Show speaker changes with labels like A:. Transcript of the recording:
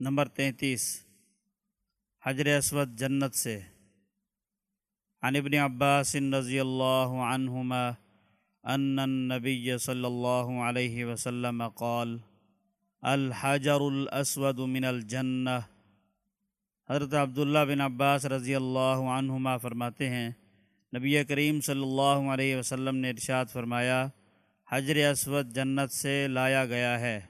A: Number تینتیس، حجر اسود جنت سے۔ عن ابن عباس رضی اللہ عنہما ان النبی صلی اللہ علیہ وسلم قال، الحجر الاسود من الجنہ۔ حضرت عبداللہ بن عباس رضی اللہ عنہما فرماتے ہیں، نبی کریم صلی اللہ علیہ وسلم نے ارشاد فرمایا، حجر اسود جنت سے لایا گیا ہے۔